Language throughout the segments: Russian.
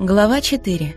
Глава 4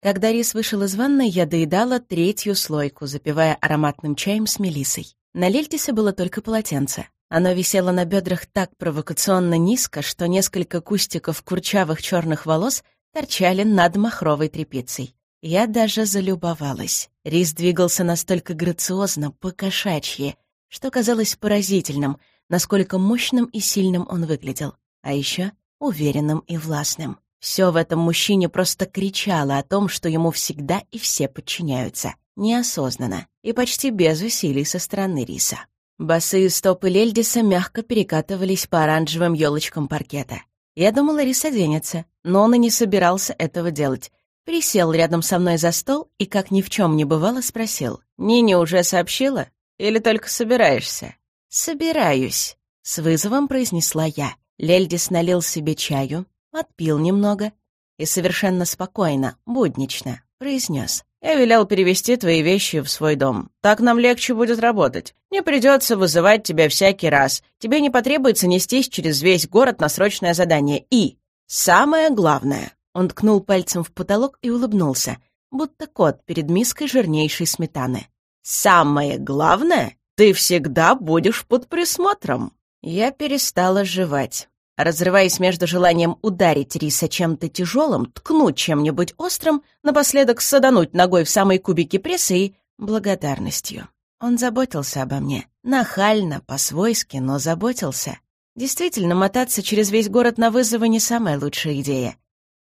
Когда Рис вышел из ванной, я доедала третью слойку, запивая ароматным чаем с мелисой. На Лельтисе было только полотенце. Оно висело на бедрах так провокационно низко, что несколько кустиков курчавых черных волос торчали над махровой тряпицей. Я даже залюбовалась. Рис двигался настолько грациозно, по-кошачьи, что казалось поразительным, насколько мощным и сильным он выглядел. А еще уверенным и властным. Все в этом мужчине просто кричало о том, что ему всегда и все подчиняются, неосознанно и почти без усилий со стороны Риса. Босые стопы Лельдиса мягко перекатывались по оранжевым елочкам паркета. Я думала, Рис оденется, но он и не собирался этого делать. Присел рядом со мной за стол и, как ни в чем не бывало, спросил. «Нине уже сообщила? Или только собираешься?» «Собираюсь», — с вызовом произнесла я. Лельдис налил себе чаю, отпил немного и совершенно спокойно, буднично произнес. «Я велел перевести твои вещи в свой дом. Так нам легче будет работать. Не придется вызывать тебя всякий раз. Тебе не потребуется нестись через весь город на срочное задание. И, самое главное...» Он ткнул пальцем в потолок и улыбнулся, будто кот перед миской жирнейшей сметаны. «Самое главное, ты всегда будешь под присмотром». Я перестала жевать. Разрываясь между желанием ударить Риса чем-то тяжелым, ткнуть чем-нибудь острым, напоследок садануть ногой в самые кубики пресса и благодарностью. Он заботился обо мне. Нахально, по-свойски, но заботился. Действительно, мотаться через весь город на вызовы не самая лучшая идея.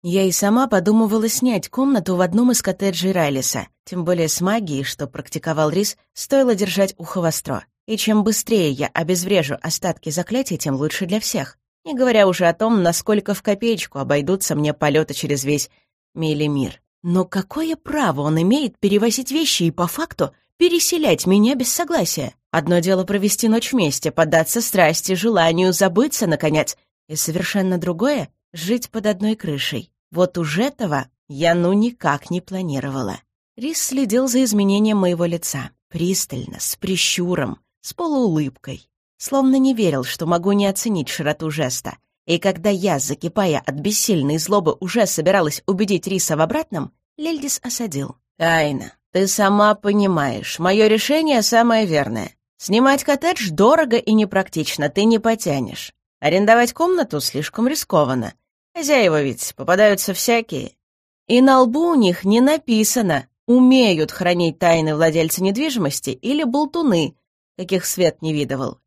Я и сама подумывала снять комнату в одном из коттеджей Райлиса, тем более с магией, что практиковал Рис, стоило держать ухо востро. И чем быстрее я обезврежу остатки заклятий, тем лучше для всех. Не говоря уже о том, насколько в копеечку обойдутся мне полеты через весь милимир. Но какое право он имеет перевозить вещи и по факту переселять меня без согласия? Одно дело провести ночь вместе, поддаться страсти, желанию, забыться, наконец. И совершенно другое — жить под одной крышей. Вот уж этого я ну никак не планировала. Рис следил за изменением моего лица. Пристально, с прищуром, с полуулыбкой словно не верил, что могу не оценить широту жеста. И когда я, закипая от бессильной злобы, уже собиралась убедить Риса в обратном, Лельдис осадил. «Тайна, ты сама понимаешь, мое решение самое верное. Снимать коттедж дорого и непрактично, ты не потянешь. Арендовать комнату слишком рискованно. Хозяева ведь попадаются всякие. И на лбу у них не написано, умеют хранить тайны владельцы недвижимости или болтуны, каких свет не видывал.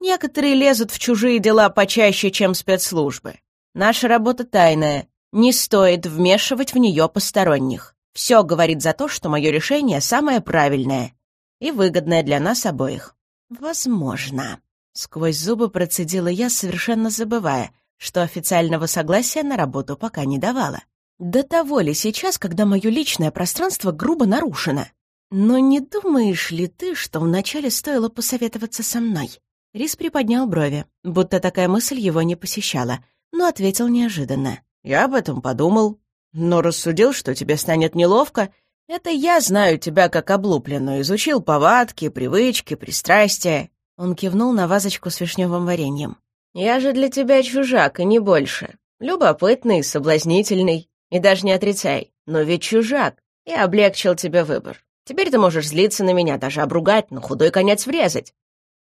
Некоторые лезут в чужие дела почаще, чем спецслужбы. Наша работа тайная. Не стоит вмешивать в нее посторонних. Все говорит за то, что мое решение самое правильное и выгодное для нас обоих. Возможно. Сквозь зубы процедила я, совершенно забывая, что официального согласия на работу пока не давала. До того ли сейчас, когда мое личное пространство грубо нарушено? Но не думаешь ли ты, что вначале стоило посоветоваться со мной? Рис приподнял брови, будто такая мысль его не посещала, но ответил неожиданно. «Я об этом подумал, но рассудил, что тебе станет неловко. Это я знаю тебя как облупленную, изучил повадки, привычки, пристрастия». Он кивнул на вазочку с вишневым вареньем. «Я же для тебя чужак, и не больше. Любопытный, соблазнительный, и даже не отрицай, но ведь чужак. Я облегчил тебе выбор. Теперь ты можешь злиться на меня, даже обругать, на худой конец врезать.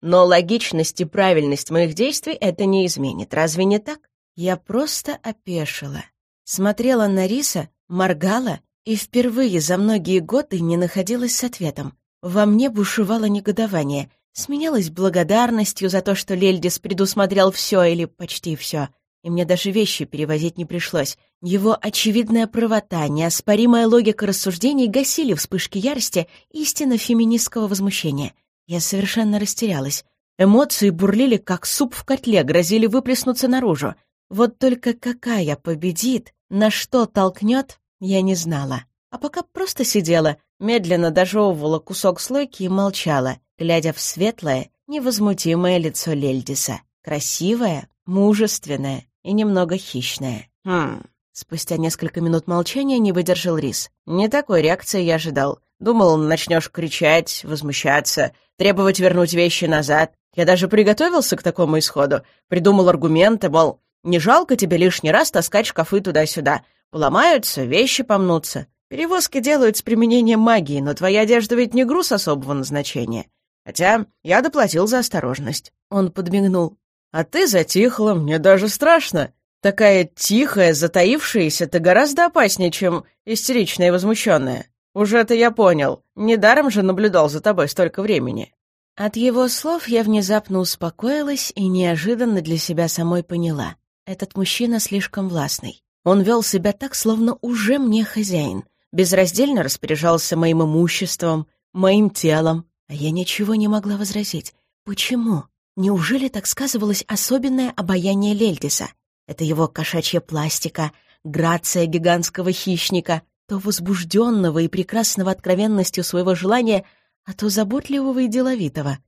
Но логичность и правильность моих действий это не изменит. Разве не так? Я просто опешила. Смотрела на Риса, моргала и впервые за многие годы не находилась с ответом. Во мне бушевало негодование, сменялось благодарностью за то, что Лельдис предусмотрел все или почти все, и мне даже вещи перевозить не пришлось. Его очевидная правота, неоспоримая логика рассуждений гасили вспышки ярости истинно феминистского возмущения — я совершенно растерялась. Эмоции бурлили, как суп в котле, грозили выплеснуться наружу. Вот только какая победит, на что толкнет, я не знала. А пока просто сидела, медленно дожевывала кусок слойки и молчала, глядя в светлое, невозмутимое лицо Лельдиса. Красивое, мужественное и немного хищное. «Хм...» Спустя несколько минут молчания не выдержал Рис. «Не такой реакции я ожидал. Думал, начнешь кричать, возмущаться, требовать вернуть вещи назад. Я даже приготовился к такому исходу. Придумал аргументы, мол, Не жалко тебе лишний раз таскать шкафы туда-сюда? Поломаются, вещи помнутся. Перевозки делают с применением магии, но твоя одежда ведь не груз особого назначения. Хотя я доплатил за осторожность». Он подмигнул. «А ты затихла, мне даже страшно. Такая тихая, затаившаяся, ты гораздо опаснее, чем истеричная и возмущенная. Уже это я понял. Недаром же наблюдал за тобой столько времени». От его слов я внезапно успокоилась и неожиданно для себя самой поняла. Этот мужчина слишком властный. Он вел себя так, словно уже мне хозяин. Безраздельно распоряжался моим имуществом, моим телом. А я ничего не могла возразить. Почему? Неужели так сказывалось особенное обаяние Лельдиса? Это его кошачья пластика, грация гигантского хищника, то возбужденного и прекрасного откровенностью своего желания, а то заботливого и деловитого.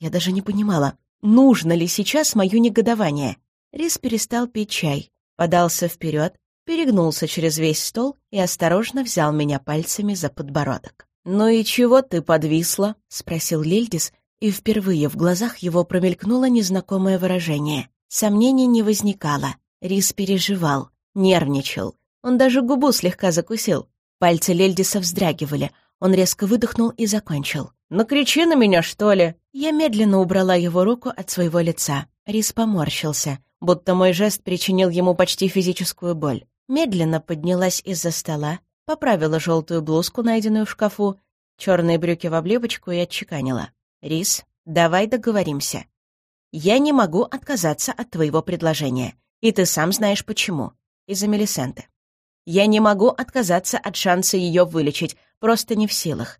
Я даже не понимала, нужно ли сейчас мое негодование. Рис перестал пить чай, подался вперед, перегнулся через весь стол и осторожно взял меня пальцами за подбородок. «Ну и чего ты подвисла?» — спросил Лильдис, и впервые в глазах его промелькнуло незнакомое выражение. Сомнений не возникало. Рис переживал, нервничал. Он даже губу слегка закусил. Пальцы Лельдиса вздрагивали. Он резко выдохнул и закончил. «Ну кричи на меня, что ли?» Я медленно убрала его руку от своего лица. Рис поморщился, будто мой жест причинил ему почти физическую боль. Медленно поднялась из-за стола, поправила желтую блузку, найденную в шкафу, черные брюки в облепочку и отчеканила. «Рис, давай договоримся. Я не могу отказаться от твоего предложения, и ты сам знаешь почему. Из-за Мелисенты. Я не могу отказаться от шанса ее вылечить, просто не в силах.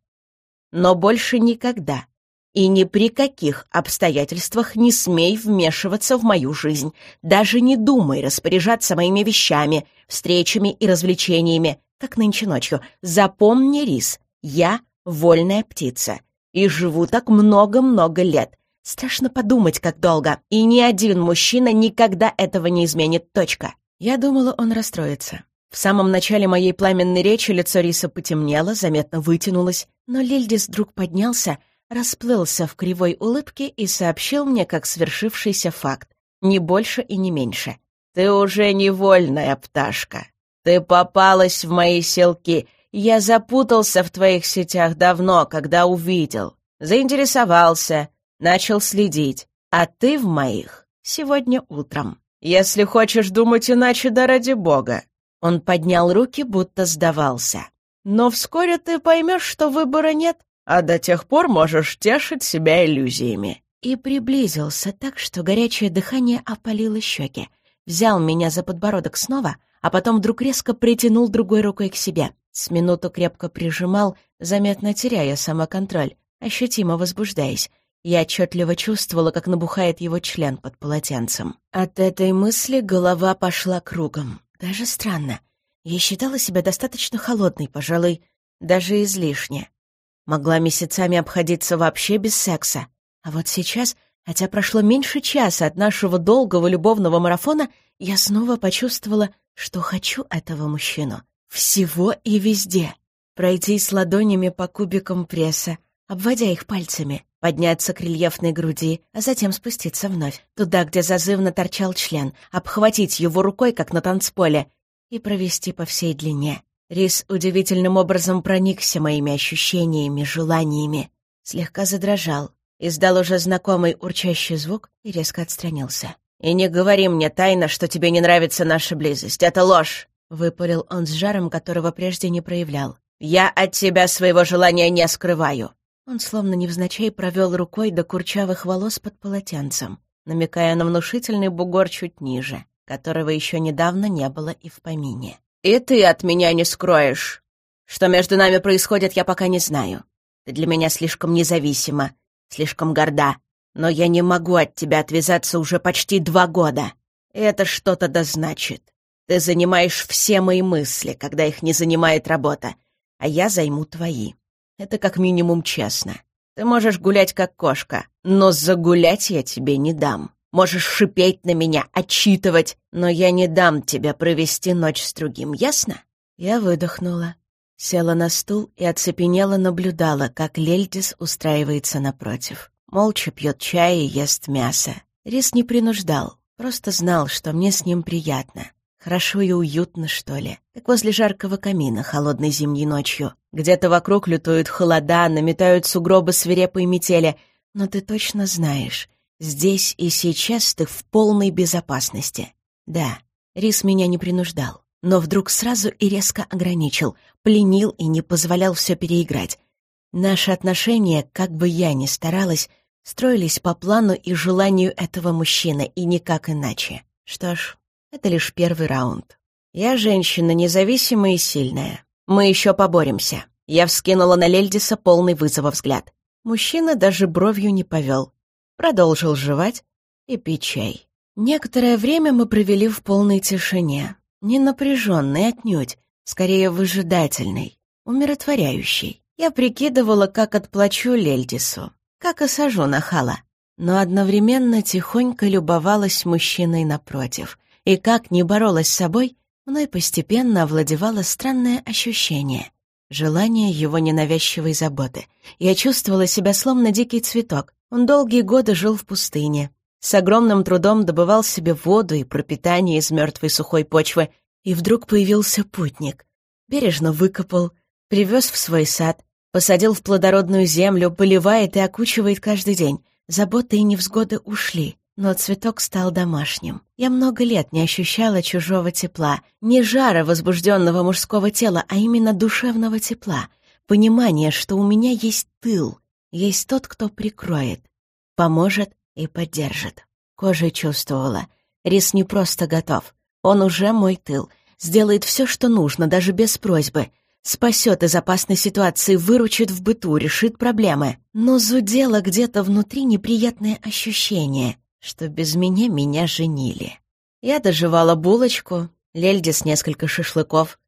Но больше никогда и ни при каких обстоятельствах не смей вмешиваться в мою жизнь. Даже не думай распоряжаться моими вещами, встречами и развлечениями, как нынче ночью. Запомни, Рис, я вольная птица. И живу так много-много лет. Страшно подумать, как долго. И ни один мужчина никогда этого не изменит. Точка. Я думала, он расстроится. В самом начале моей пламенной речи лицо Риса потемнело, заметно вытянулось, но Лильдис вдруг поднялся, расплылся в кривой улыбке и сообщил мне как свершившийся факт. Не больше и не меньше. «Ты уже невольная пташка. Ты попалась в мои селки. Я запутался в твоих сетях давно, когда увидел. Заинтересовался, начал следить. А ты в моих сегодня утром. Если хочешь думать иначе, да ради бога». Он поднял руки, будто сдавался. «Но вскоре ты поймешь, что выбора нет, а до тех пор можешь тешить себя иллюзиями». И приблизился так, что горячее дыхание опалило щеки. Взял меня за подбородок снова, а потом вдруг резко притянул другой рукой к себе. С минуту крепко прижимал, заметно теряя самоконтроль, ощутимо возбуждаясь. Я отчетливо чувствовала, как набухает его член под полотенцем. От этой мысли голова пошла кругом. Даже странно. Я считала себя достаточно холодной, пожалуй, даже излишне. Могла месяцами обходиться вообще без секса. А вот сейчас, хотя прошло меньше часа от нашего долгого любовного марафона, я снова почувствовала, что хочу этого мужчину. Всего и везде. Пройтись ладонями по кубикам пресса, обводя их пальцами, подняться к рельефной груди, а затем спуститься вновь, туда, где зазывно торчал член, обхватить его рукой, как на танцполе, и провести по всей длине. Рис удивительным образом проникся моими ощущениями, желаниями. Слегка задрожал, издал уже знакомый урчащий звук и резко отстранился. «И не говори мне тайно, что тебе не нравится наша близость. Это ложь!» — выпалил он с жаром, которого прежде не проявлял. «Я от тебя своего желания не скрываю!» Он словно невзначай провел рукой до курчавых волос под полотенцем, намекая на внушительный бугор чуть ниже, которого еще недавно не было и в помине. «И ты от меня не скроешь. Что между нами происходит, я пока не знаю. Ты для меня слишком независима, слишком горда. Но я не могу от тебя отвязаться уже почти два года. Это что-то да значит. Ты занимаешь все мои мысли, когда их не занимает работа, а я займу твои. Это как минимум честно. Ты можешь гулять как кошка, но загулять я тебе не дам. Можешь шипеть на меня, отчитывать, но я не дам тебе провести ночь с другим, ясно?» Я выдохнула, села на стул и оцепенела наблюдала, как Лельдис устраивается напротив. Молча пьет чай и ест мясо. Рис не принуждал, Просто знал, что мне с ним приятно. Хорошо и уютно, что ли, как возле жаркого камина холодной зимней ночью. Где-то вокруг лютуют холода, наметают сугробы свирепой метели, но ты точно знаешь, здесь и сейчас ты в полной безопасности. Да, Рис меня не принуждал, но вдруг сразу и резко ограничил, пленил и не позволял все переиграть. Наши отношения, как бы я ни старалась, строились по плану и желанию этого мужчины, и никак иначе. Что ж, это лишь первый раунд. Я женщина независимая и сильная. Мы еще поборемся. Я вскинула на Лельдиса полный вызова взгляд. Мужчина даже бровью не повел. Продолжил жевать и пить чай. Некоторое время мы провели в полной тишине. Не напряженной отнюдь, скорее выжидательной, умиротворяющей. Я прикидывала, как отплачу Лельдису, как осажу нахала, но одновременно тихонько любовалась мужчиной напротив — и как не боролась с собой, мной постепенно овладевало странное ощущение. Желание его ненавязчивой заботы. Я чувствовала себя словно дикий цветок. Он долгие годы жил в пустыне. С огромным трудом добывал себе воду и пропитание из мертвой сухой почвы. И вдруг появился путник. Бережно выкопал, привез в свой сад, посадил в плодородную землю, поливает и окучивает каждый день. Заботы и невзгоды ушли но цветок стал домашним. Я много лет не ощущала чужого тепла, не жара возбужденного мужского тела, а именно душевного тепла, понимание, что у меня есть тыл, есть тот, кто прикроет, поможет и поддержит. Кожей чувствовала. Рис не просто готов. Он уже мой тыл. Сделает все, что нужно, даже без просьбы. Спасет из опасной ситуации, выручит в быту, решит проблемы. Но зудело где-то внутри неприятное ощущение — что без меня меня женили. Я доживала булочку, Лельдис несколько шашлыков.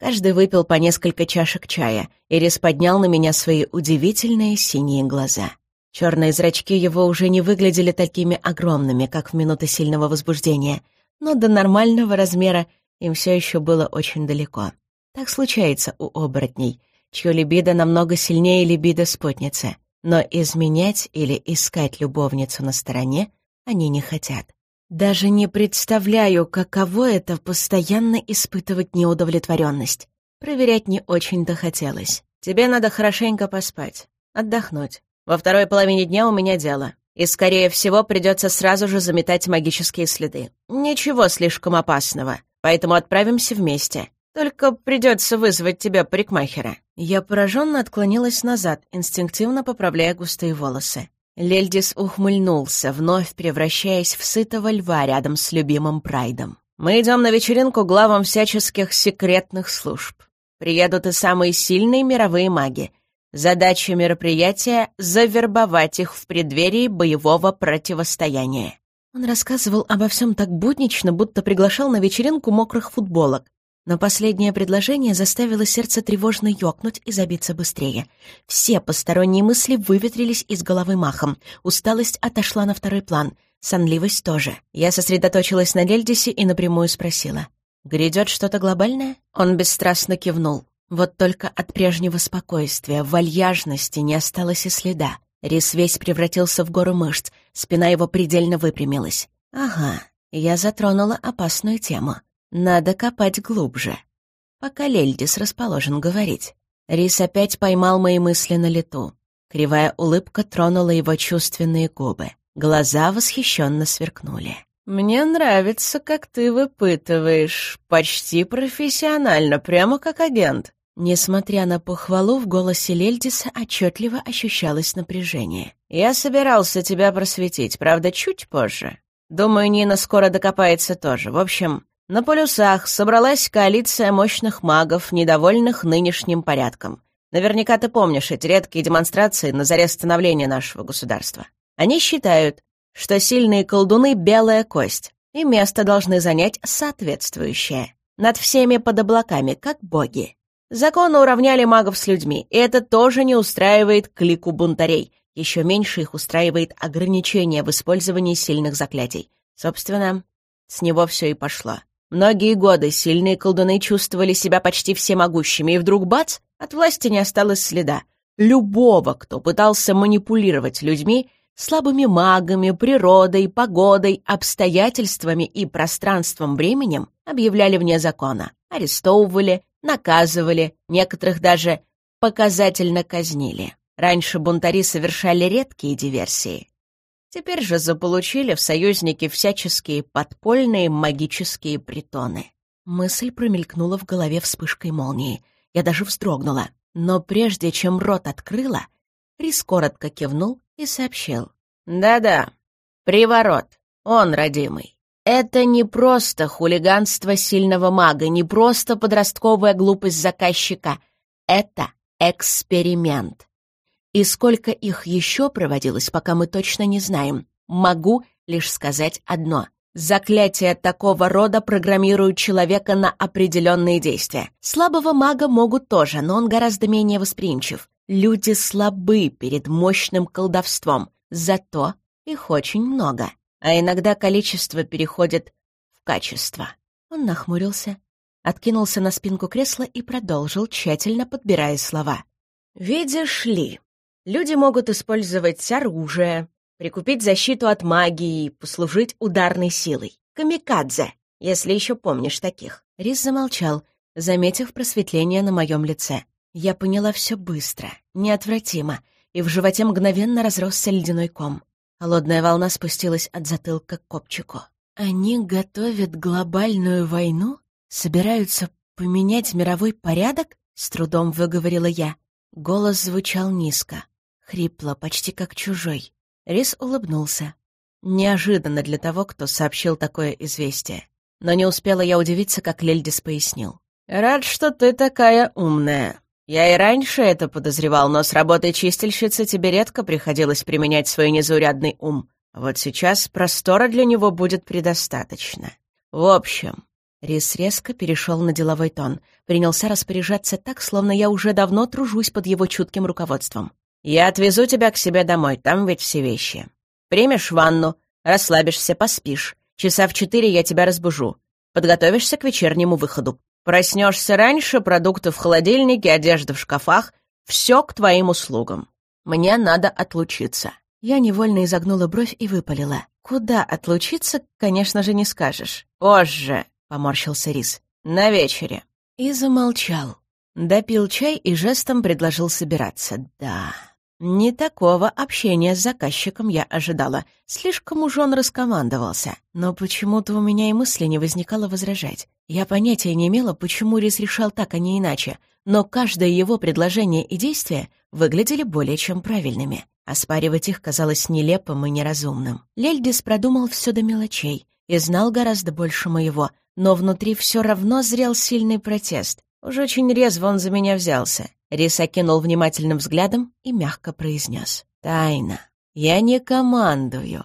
Каждый выпил по несколько чашек чая, и Рис поднял на меня свои удивительные синие глаза. Черные зрачки его уже не выглядели такими огромными, как в минуты сильного возбуждения, но до нормального размера им все еще было очень далеко. Так случается у оборотней, чье либидо намного сильнее либидо спутницы. Но изменять или искать любовницу на стороне — они не хотят. Даже не представляю, каково это постоянно испытывать неудовлетворенность. Проверять не очень-то хотелось. Тебе надо хорошенько поспать, отдохнуть. Во второй половине дня у меня дело. И, скорее всего, придется сразу же заметать магические следы. Ничего слишком опасного, поэтому отправимся вместе. Только придется вызвать тебя парикмахера». Я пораженно отклонилась назад, инстинктивно поправляя густые волосы. Лельдис ухмыльнулся, вновь превращаясь в сытого льва рядом с любимым Прайдом. «Мы идем на вечеринку главам всяческих секретных служб. Приедут и самые сильные мировые маги. Задача мероприятия — завербовать их в преддверии боевого противостояния». Он рассказывал обо всем так буднично, будто приглашал на вечеринку мокрых футболок. Но последнее предложение заставило сердце тревожно ёкнуть и забиться быстрее. Все посторонние мысли выветрились из головы махом. Усталость отошла на второй план. Сонливость тоже. Я сосредоточилась на Лельдисе и напрямую спросила. «Грядет что-то глобальное?» Он бесстрастно кивнул. Вот только от прежнего спокойствия, вальяжности не осталось и следа. Рис весь превратился в гору мышц, спина его предельно выпрямилась. «Ага, я затронула опасную тему. Надо копать глубже. Пока Лельдис расположен говорить. Рис опять поймал мои мысли на лету. Кривая улыбка тронула его чувственные губы. Глаза восхищенно сверкнули. «Мне нравится, как ты выпытываешь. Почти профессионально, прямо как агент». Несмотря на похвалу, в голосе Лельдиса отчетливо ощущалось напряжение. «Я собирался тебя просветить, правда, чуть позже. Думаю, Нина скоро докопается тоже. В общем, на полюсах собралась коалиция мощных магов, недовольных нынешним порядком. Наверняка ты помнишь эти редкие демонстрации на заре становления нашего государства. Они считают, что сильные колдуны — белая кость, и место должны занять соответствующее. Над всеми под облаками, как боги. Законы уравняли магов с людьми, и это тоже не устраивает клику бунтарей. Еще меньше их устраивает ограничение в использовании сильных заклятий. Собственно, с него все и пошло. Многие годы сильные колдуны чувствовали себя почти всемогущими, и вдруг бац, от власти не осталось следа. Любого, кто пытался манипулировать людьми, слабыми магами, природой, погодой, обстоятельствами и пространством-временем объявляли вне закона, арестовывали, наказывали, некоторых даже показательно казнили. Раньше бунтари совершали редкие диверсии. Теперь же заполучили в союзники всяческие подпольные магические притоны. Мысль промелькнула в голове вспышкой молнии. Я даже вздрогнула. Но прежде чем рот открыла, Рис коротко кивнул и сообщил. «Да-да, приворот. Он, родимый. Это не просто хулиганство сильного мага, не просто подростковая глупость заказчика. Это эксперимент. И сколько их еще проводилось, пока мы точно не знаем. Могу лишь сказать одно. Заклятия такого рода программируют человека на определенные действия. Слабого мага могут тоже, но он гораздо менее восприимчив. Люди слабы перед мощным колдовством, зато их очень много, а иногда количество переходит в качество. Он нахмурился, откинулся на спинку кресла и продолжил, тщательно подбирая слова. «Видишь ли, люди могут использовать оружие, прикупить защиту от магии, послужить ударной силой. Камикадзе, если еще помнишь таких». Рис замолчал, заметив просветление на моем лице. Я поняла все быстро, неотвратимо, и в животе мгновенно разросся ледяной ком. Холодная волна спустилась от затылка к копчику. «Они готовят глобальную войну? Собираются поменять мировой порядок?» — с трудом выговорила я. Голос звучал низко, хрипло, почти как чужой. Рис улыбнулся. Неожиданно для того, кто сообщил такое известие. Но не успела я удивиться, как Лельдис пояснил. «Рад, что ты такая умная. Я и раньше это подозревал, но с работой чистильщицы тебе редко приходилось применять свой незаурядный ум. Вот сейчас простора для него будет предостаточно. В общем, Рис резко перешел на деловой тон, принялся распоряжаться так, словно я уже давно тружусь под его чутким руководством. «Я отвезу тебя к себе домой, там ведь все вещи. Примешь ванну, расслабишься, поспишь. Часа в четыре я тебя разбужу. Подготовишься к вечернему выходу. Проснешься раньше, продукты в холодильнике, одежда в шкафах. Все к твоим услугам. Мне надо отлучиться». Я невольно изогнула бровь и выпалила. «Куда отлучиться, конечно же, не скажешь. Позже», — поморщился Рис. «На вечере». И замолчал. Допил чай и жестом предложил собираться. «Да, не такого общения с заказчиком я ожидала. Слишком уж он раскомандовался. Но почему-то у меня и мысли не возникало возражать. Я понятия не имела, почему Рис решал так, а не иначе, но каждое его предложение и действие выглядели более чем правильными. Оспаривать их казалось нелепым и неразумным. Лельдис продумал все до мелочей и знал гораздо больше моего, но внутри все равно зрел сильный протест. Уж очень резво он за меня взялся. Рис окинул внимательным взглядом и мягко произнес. «Тайна. Я не командую.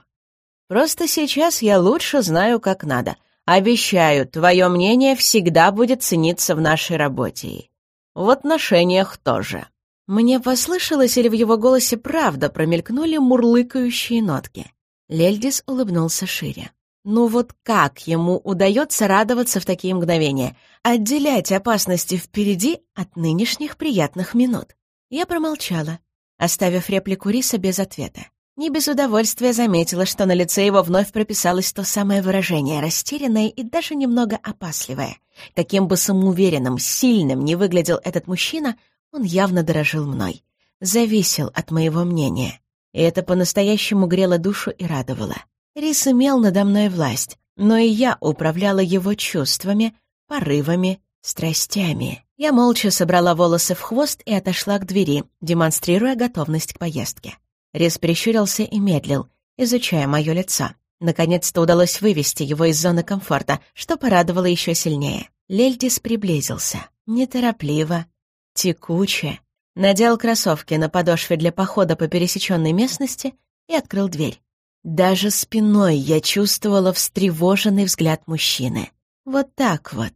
Просто сейчас я лучше знаю, как надо. Обещаю, твое мнение всегда будет цениться в нашей работе. В отношениях тоже». Мне послышалось, или в его голосе правда промелькнули мурлыкающие нотки. Лельдис улыбнулся шире. Ну вот как ему удается радоваться в такие мгновения, отделять опасности впереди от нынешних приятных минут? Я промолчала, оставив реплику Риса без ответа. Не без удовольствия заметила, что на лице его вновь прописалось то самое выражение, растерянное и даже немного опасливое. Каким бы самоуверенным, сильным не выглядел этот мужчина, он явно дорожил мной. Зависел от моего мнения. И это по-настоящему грело душу и радовало. Рис имел надо мной власть, но и я управляла его чувствами, порывами, страстями. Я молча собрала волосы в хвост и отошла к двери, демонстрируя готовность к поездке. Рис прищурился и медлил, изучая мое лицо. Наконец-то удалось вывести его из зоны комфорта, что порадовало еще сильнее. Лельдис приблизился. Неторопливо, текуче. Надел кроссовки на подошве для похода по пересеченной местности и открыл дверь. Даже спиной я чувствовала встревоженный взгляд мужчины. Вот так вот.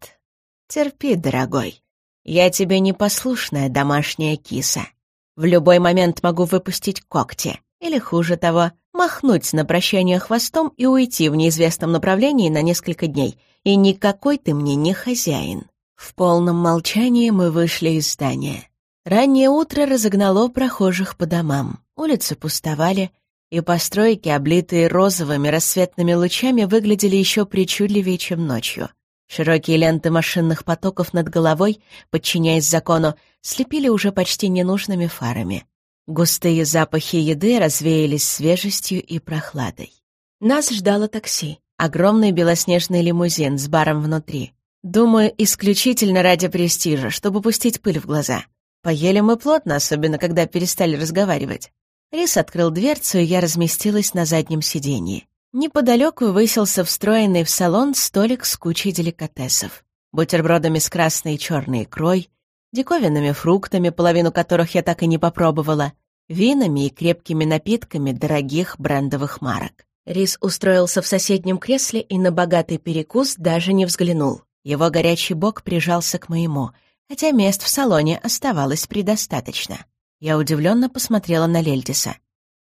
Терпи, дорогой. Я тебе непослушная домашняя киса. В любой момент могу выпустить когти. Или, хуже того, махнуть на прощание хвостом и уйти в неизвестном направлении на несколько дней. И никакой ты мне не хозяин. В полном молчании мы вышли из здания. Раннее утро разогнало прохожих по домам. Улицы пустовали, и постройки, облитые розовыми рассветными лучами, выглядели еще причудливее, чем ночью. Широкие ленты машинных потоков над головой, подчиняясь закону, слепили уже почти ненужными фарами. Густые запахи еды развеялись свежестью и прохладой. Нас ждало такси. Огромный белоснежный лимузин с баром внутри. Думаю, исключительно ради престижа, чтобы пустить пыль в глаза. Поели мы плотно, особенно когда перестали разговаривать. Рис открыл дверцу, и я разместилась на заднем сиденье. Неподалеку высился встроенный в салон столик с кучей деликатесов. Бутербродами с красной и черной икрой, диковинными фруктами, половину которых я так и не попробовала, винами и крепкими напитками дорогих брендовых марок. Рис устроился в соседнем кресле и на богатый перекус даже не взглянул. Его горячий бок прижался к моему, хотя мест в салоне оставалось предостаточно. Я удивленно посмотрела на Лельдиса.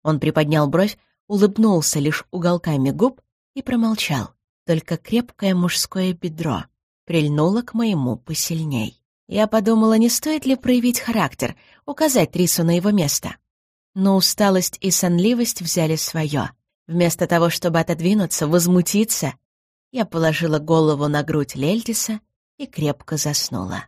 Он приподнял бровь, улыбнулся лишь уголками губ и промолчал. Только крепкое мужское бедро прильнуло к моему посильней. Я подумала, не стоит ли проявить характер, указать Рису на его место. Но усталость и сонливость взяли свое — Вместо того, чтобы отодвинуться, возмутиться, я положила голову на грудь Лельтиса и крепко заснула.